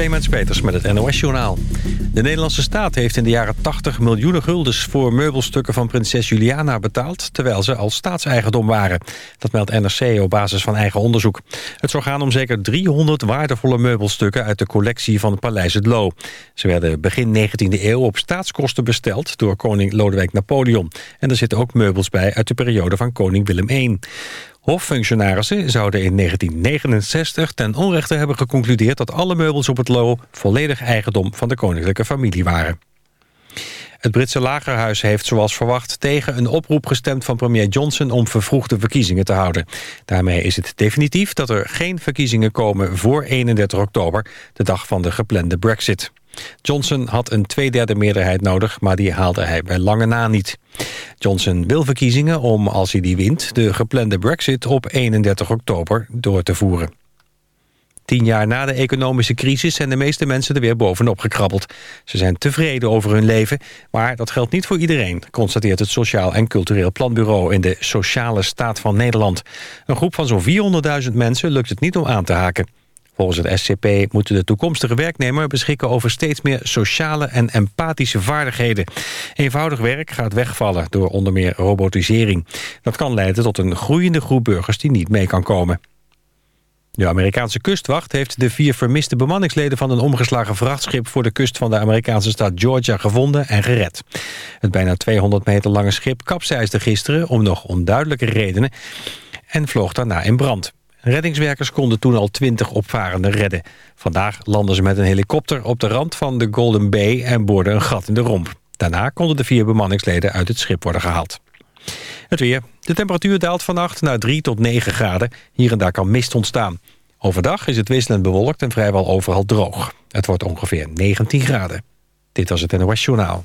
Clemens Peters met het NOS-journaal. De Nederlandse staat heeft in de jaren 80 miljoenen guldens... voor meubelstukken van prinses Juliana betaald... terwijl ze al staatseigendom waren. Dat meldt NRC op basis van eigen onderzoek. Het zou gaan om zeker 300 waardevolle meubelstukken... uit de collectie van Paleis het Loo. Ze werden begin 19e eeuw op staatskosten besteld... door koning Lodewijk Napoleon. En er zitten ook meubels bij uit de periode van koning Willem I. Hoffunctionarissen zouden in 1969 ten onrechte hebben geconcludeerd... dat alle meubels op het Loo volledig eigendom van de koninklijke familie waren. Het Britse lagerhuis heeft zoals verwacht tegen een oproep gestemd van premier Johnson om vervroegde verkiezingen te houden. Daarmee is het definitief dat er geen verkiezingen komen voor 31 oktober, de dag van de geplande brexit. Johnson had een tweederde meerderheid nodig, maar die haalde hij bij lange na niet. Johnson wil verkiezingen om, als hij die wint, de geplande brexit op 31 oktober door te voeren. Tien jaar na de economische crisis zijn de meeste mensen er weer bovenop gekrabbeld. Ze zijn tevreden over hun leven, maar dat geldt niet voor iedereen... constateert het Sociaal en Cultureel Planbureau in de Sociale Staat van Nederland. Een groep van zo'n 400.000 mensen lukt het niet om aan te haken. Volgens het SCP moet de toekomstige werknemer beschikken over steeds meer sociale en empathische vaardigheden. Eenvoudig werk gaat wegvallen door onder meer robotisering. Dat kan leiden tot een groeiende groep burgers die niet mee kan komen. De Amerikaanse kustwacht heeft de vier vermiste bemanningsleden van een omgeslagen vrachtschip voor de kust van de Amerikaanse staat Georgia gevonden en gered. Het bijna 200 meter lange schip kapseisde gisteren om nog onduidelijke redenen en vloog daarna in brand. Reddingswerkers konden toen al 20 opvarenden redden. Vandaag landden ze met een helikopter op de rand van de Golden Bay en boorden een gat in de romp. Daarna konden de vier bemanningsleden uit het schip worden gehaald. Het weer. De temperatuur daalt vannacht naar 3 tot 9 graden. Hier en daar kan mist ontstaan. Overdag is het wisselend bewolkt en vrijwel overal droog. Het wordt ongeveer 19 graden. Dit was het NOS Journaal.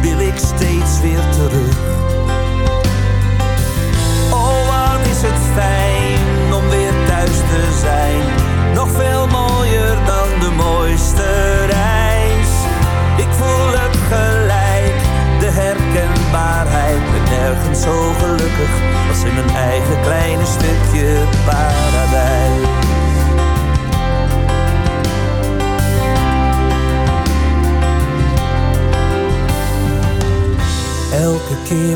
wil ik steeds weer terug. Oh, wat is het fijn om weer thuis te zijn. Nog veel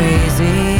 crazy.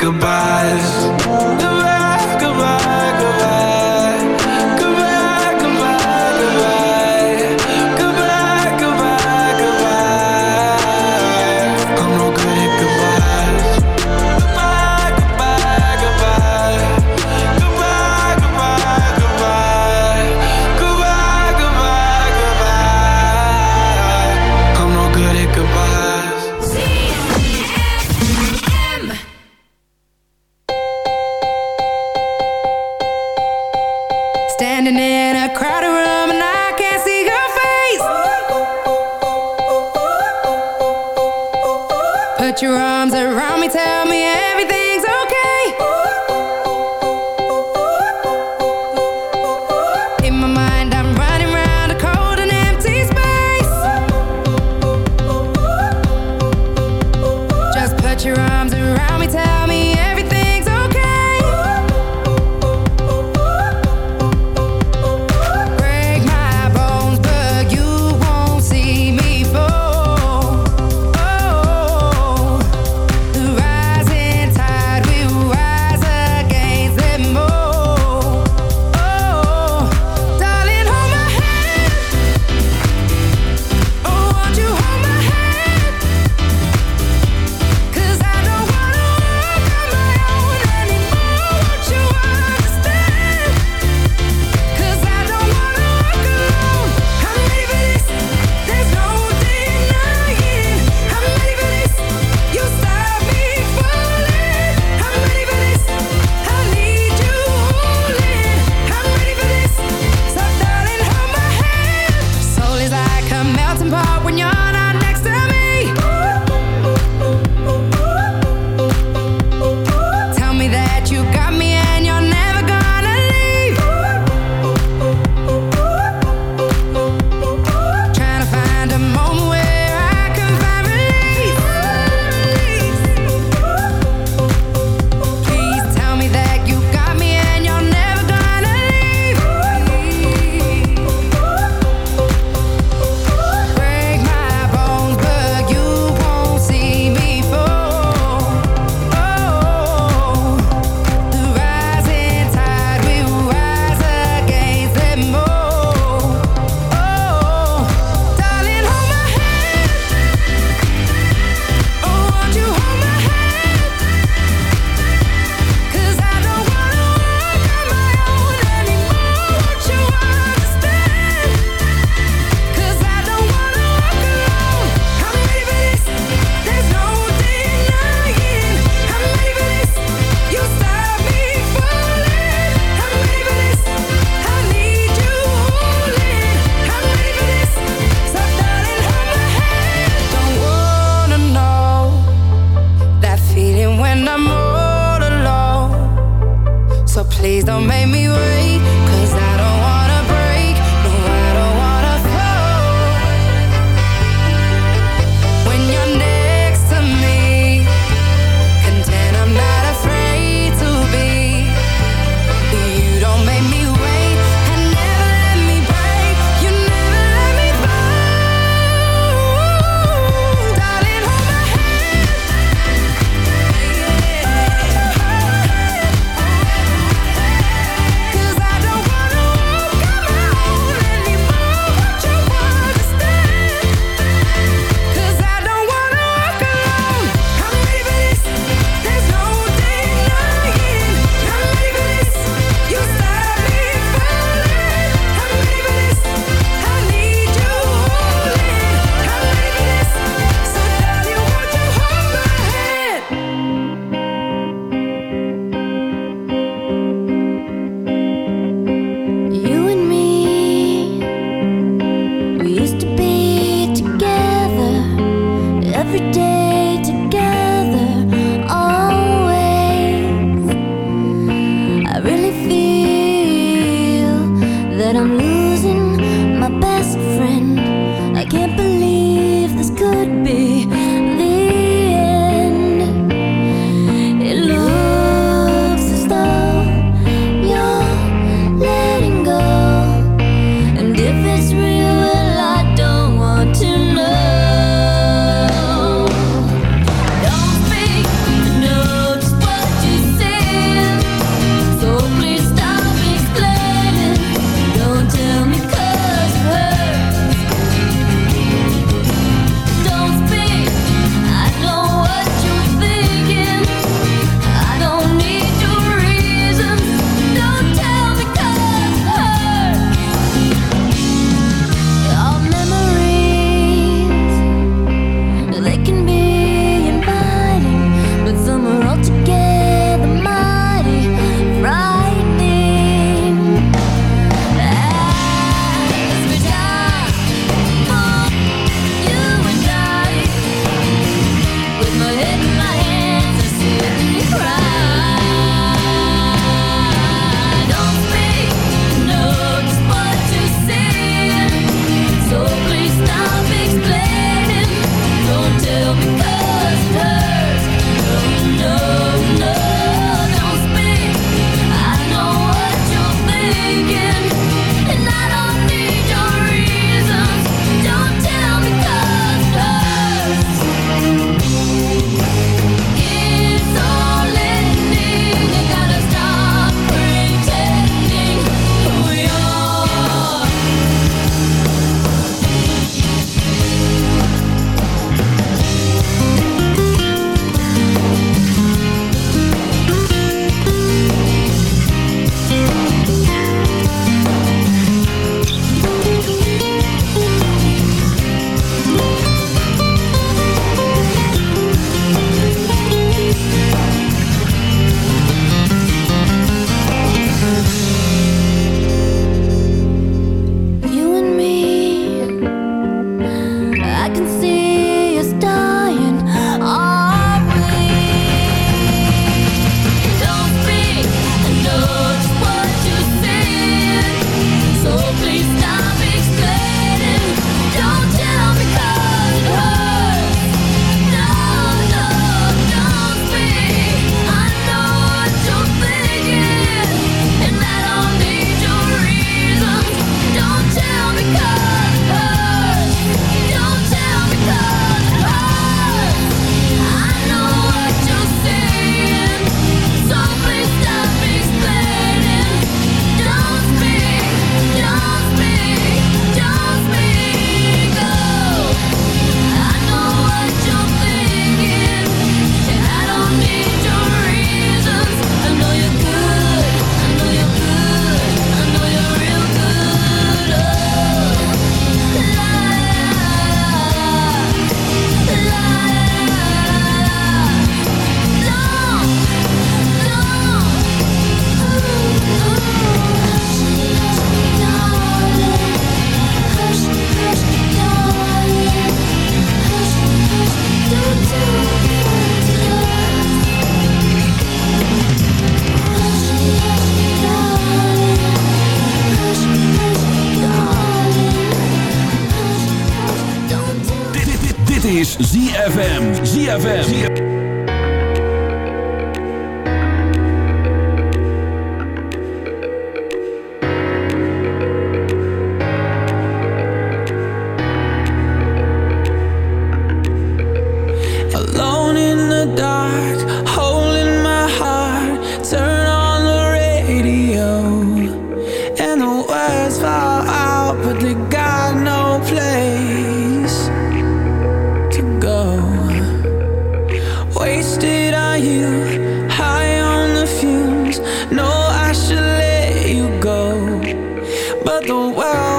goodbyes. The world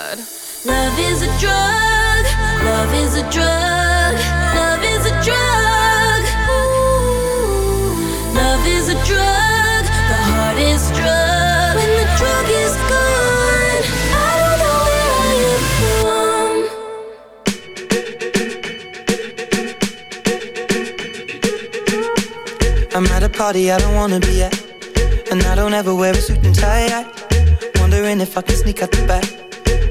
god. Love is a drug. Love is a drug. Love is a drug. Ooh. Love is a drug. The hardest drug. When the drug is gone, I don't know where I am from. I'm at a party I don't wanna be at. And I don't ever wear a suit and tie. I wondering if I can sneak out the back.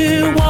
you want.